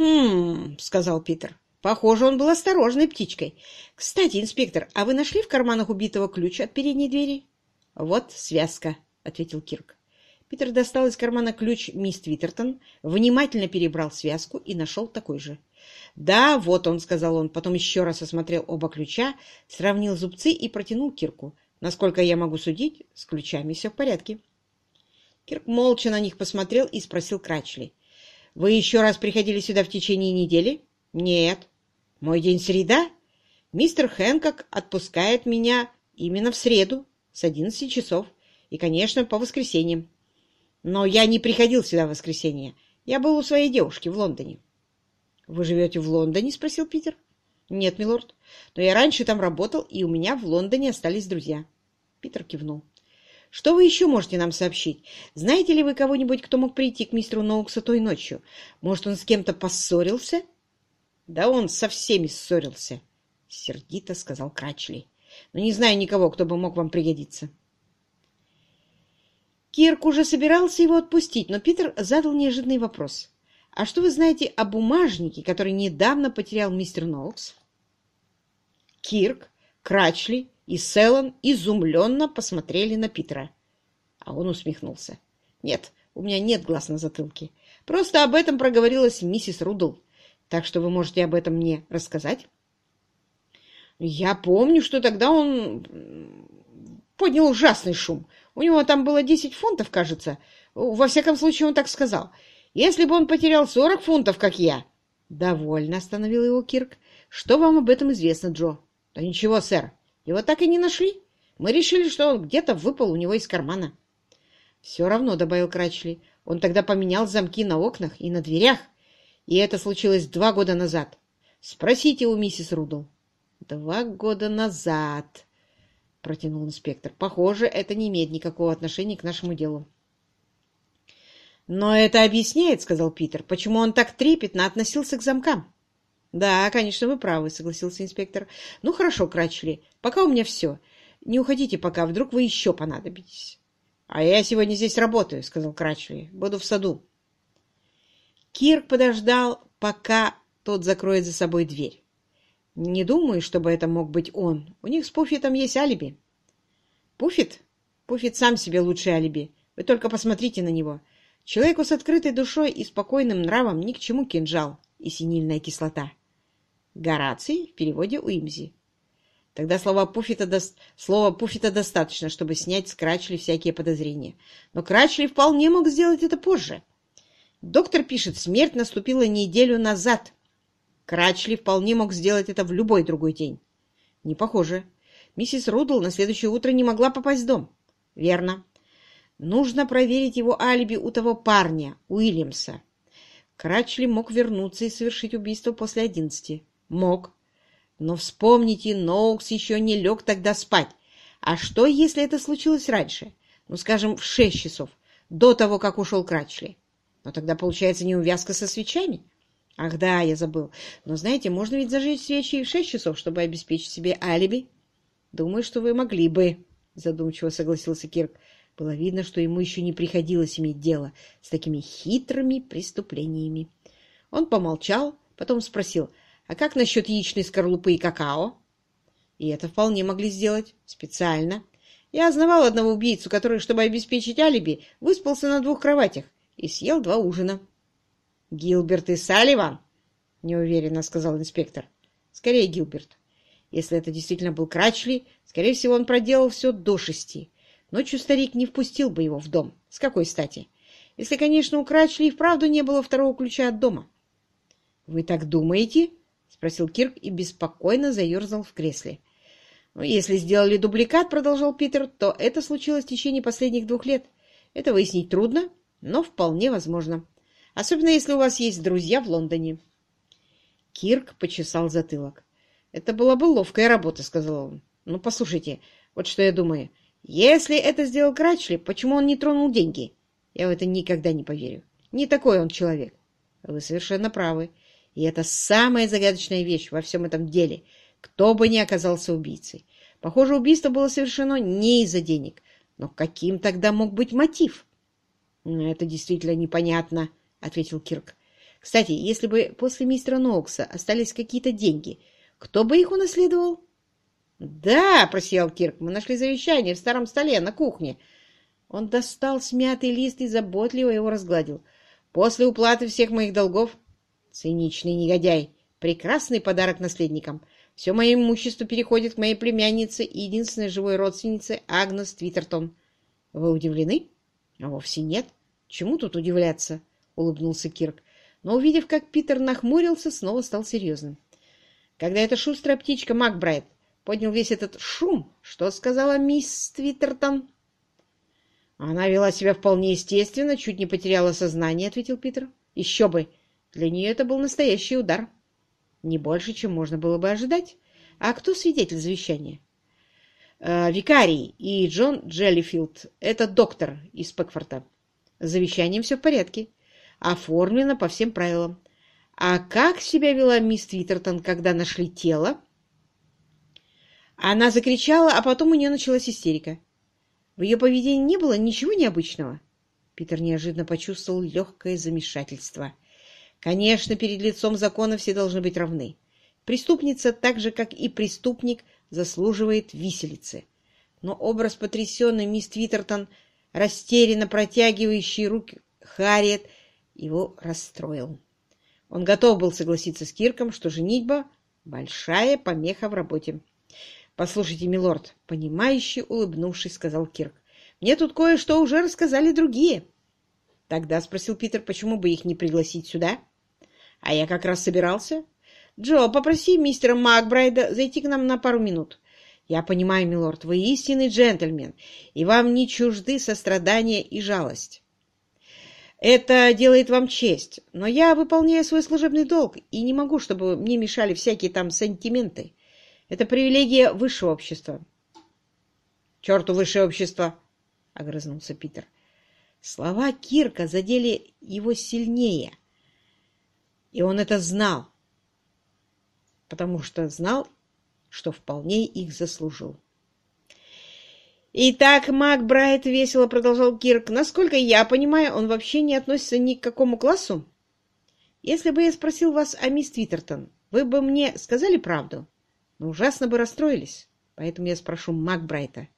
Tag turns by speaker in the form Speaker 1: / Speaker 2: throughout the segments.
Speaker 1: «Хм...» — сказал Питер. «Похоже, он был осторожной птичкой. Кстати, инспектор, а вы нашли в карманах убитого ключ от передней двери?» «Вот связка», — ответил Кирк. Питер достал из кармана ключ мисс Твиттертон, внимательно перебрал связку и нашел такой же. «Да, вот он», — сказал он, потом еще раз осмотрел оба ключа, сравнил зубцы и протянул Кирку. «Насколько я могу судить, с ключами все в порядке». Кирк молча на них посмотрел и спросил Крачли. «Вы еще раз приходили сюда в течение недели?» «Нет». «Мой день среда?» «Мистер Хэнкок отпускает меня именно в среду с одиннадцати часов и, конечно, по воскресеньям. Но я не приходил сюда в воскресенье. Я был у своей девушки в Лондоне». «Вы живете в Лондоне?» — спросил Питер. «Нет, милорд. Но я раньше там работал, и у меня в Лондоне остались друзья». Питер кивнул. «Что вы еще можете нам сообщить? Знаете ли вы кого-нибудь, кто мог прийти к мистеру Ноуксу той ночью? Может, он с кем-то поссорился?» «Да он со всеми ссорился», — сердито сказал Крачли. «Но не знаю никого, кто бы мог вам пригодиться». Кирк уже собирался его отпустить, но Питер задал неожиданный вопрос. «А что вы знаете о бумажнике, который недавно потерял мистер Ноукс?» Кирк, Крачли и Селлан изумленно посмотрели на Питера. А он усмехнулся. «Нет, у меня нет глаз на затылке. Просто об этом проговорилась миссис Рудл. Так что вы можете об этом мне рассказать?» «Я помню, что тогда он поднял ужасный шум. У него там было десять фунтов, кажется. Во всяком случае, он так сказал. Если бы он потерял сорок фунтов, как я...» «Довольно», — остановил его Кирк. «Что вам об этом известно, Джо?» «Да ничего, сэр. Его так и не нашли. Мы решили, что он где-то выпал у него из кармана». «Все равно», — добавил Крачли, — «он тогда поменял замки на окнах и на дверях, и это случилось два года назад. Спросите у миссис Рудл». «Два года назад», — протянул инспектор. «Похоже, это не имеет никакого отношения к нашему делу». «Но это объясняет, — сказал Питер, — почему он так трепетно относился к замкам». «Да, конечно, вы правы», — согласился инспектор. «Ну, хорошо, Крачли, пока у меня все. Не уходите пока, вдруг вы еще понадобитесь». «А я сегодня здесь работаю», — сказал Крачли. «Буду в саду». Кирк подождал, пока тот закроет за собой дверь. «Не думаю, чтобы это мог быть он. У них с Пуффитом есть алиби». «Пуффит? Пуффит сам себе лучший алиби. Вы только посмотрите на него. Человеку с открытой душой и спокойным нравом ни к чему кинжал и синильная кислота. Гораций в переводе Уимзи. Тогда слова Пуффита, до... слова Пуффита достаточно, чтобы снять с Крачли всякие подозрения. Но Крачли вполне мог сделать это позже. Доктор пишет, смерть наступила неделю назад. Крачли вполне мог сделать это в любой другой день. Не похоже. Миссис Рудл на следующее утро не могла попасть в дом. Верно. Нужно проверить его алиби у того парня, Уильямса. Крачли мог вернуться и совершить убийство после одиннадцати. Мог. Но вспомните, Ноукс еще не лег тогда спать. А что, если это случилось раньше? Ну, скажем, в шесть часов, до того, как ушел Крачли. Но тогда получается неувязка со свечами. Ах да, я забыл. Но знаете, можно ведь зажечь свечи и в шесть часов, чтобы обеспечить себе алиби. Думаю, что вы могли бы, задумчиво согласился Кирк. Было видно, что ему еще не приходилось иметь дело с такими хитрыми преступлениями. Он помолчал, потом спросил, а как насчет яичной скорлупы и какао? И это вполне могли сделать. Специально. Я знавал одного убийцу, который, чтобы обеспечить алиби, выспался на двух кроватях и съел два ужина. «Гилберт и Салливан?» — неуверенно сказал инспектор. «Скорее Гилберт. Если это действительно был Крачли, скорее всего, он проделал все до шести. Ночью старик не впустил бы его в дом. С какой стати? Если, конечно, у Крачли и вправду не было второго ключа от дома. — Вы так думаете? — спросил Кирк и беспокойно заерзал в кресле. «Ну, если сделали дубликат, — продолжал Питер, — то это случилось в течение последних двух лет. Это выяснить трудно, но вполне возможно. Особенно, если у вас есть друзья в Лондоне. Кирк почесал затылок. — Это была бы ловкая работа, — сказал он. — Ну, послушайте, вот что я думаю. Если это сделал Крачли, почему он не тронул деньги? Я в это никогда не поверю. Не такой он человек. Вы совершенно правы. И это самая загадочная вещь во всем этом деле. Кто бы ни оказался убийцей. Похоже, убийство было совершено не из-за денег. Но каким тогда мог быть мотив? — Это действительно непонятно, — ответил Кирк. Кстати, если бы после мистера Ноукса остались какие-то деньги, кто бы их унаследовал? «Да», — просиял Кирк, — «мы нашли завещание в старом столе на кухне». Он достал смятый лист и заботливо его разгладил. «После уплаты всех моих долгов...» «Циничный негодяй! Прекрасный подарок наследникам! Все мое имущество переходит к моей племяннице и единственной живой родственнице Агнес Твиттертон. Вы удивлены? А вовсе нет. Чему тут удивляться? Улыбнулся Кирк. Но, увидев, как Питер нахмурился, снова стал серьезным. Когда эта шустрая птичка Макбрайт поднял весь этот шум, что сказала мисс Твиттертон? Она вела себя вполне естественно, чуть не потеряла сознание, ответил Питер. Еще бы! Для нее это был настоящий удар. Не больше, чем можно было бы ожидать. А кто свидетель завещания? Э, викарий и Джон Джеллифилд. Это доктор из Пэкфорта. С завещанием все в порядке. Оформлено по всем правилам. А как себя вела мисс Твиттертон, когда нашли тело? Она закричала, а потом у нее началась истерика. В ее поведении не было ничего необычного. Питер неожиданно почувствовал легкое замешательство. Конечно, перед лицом закона все должны быть равны. Преступница, так же, как и преступник, заслуживает виселицы. Но образ потрясенной мисс Твиттертон, растерянно протягивающей руки Харриет, его расстроил. Он готов был согласиться с Кирком, что женитьба — большая помеха в работе. «Послушайте, милорд», — понимающий, улыбнувшись, сказал Кирк, — «мне тут кое-что уже рассказали другие». «Тогда», — спросил Питер, — «почему бы их не пригласить сюда?» А я как раз собирался. Джо, попроси мистера Макбрайда зайти к нам на пару минут. Я понимаю, милорд, вы истинный джентльмен, и вам не чужды сострадание и жалость. Это делает вам честь, но я выполняю свой служебный долг и не могу, чтобы мне мешали всякие там сантименты. Это привилегия высшего общества. — Черту высшее общество! — огрызнулся Питер. Слова Кирка задели его сильнее, и он это знал, потому что знал, что вполне их заслужил. «Итак, Макбрайт весело продолжал Кирк, насколько я понимаю, он вообще не относится ни к какому классу? Если бы я спросил вас о мисс Твиттертон, вы бы мне сказали правду, но ужасно бы расстроились. Поэтому я спрошу Макбрайта.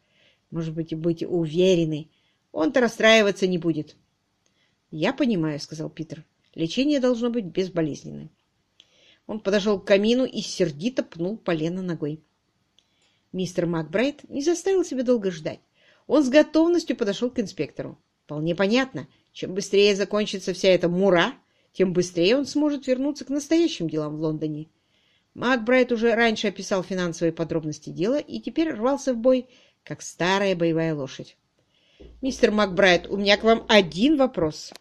Speaker 1: Может быть, будете уверены, он-то расстраиваться не будет». «Я понимаю», — сказал Питер. Лечение должно быть безболезненным. Он подошел к камину и сердито пнул полено ногой. Мистер Макбрайт не заставил себя долго ждать. Он с готовностью подошел к инспектору. Вполне понятно, чем быстрее закончится вся эта мура, тем быстрее он сможет вернуться к настоящим делам в Лондоне. Макбрайт уже раньше описал финансовые подробности дела и теперь рвался в бой, как старая боевая лошадь. «Мистер Макбрайт, у меня к вам один вопрос.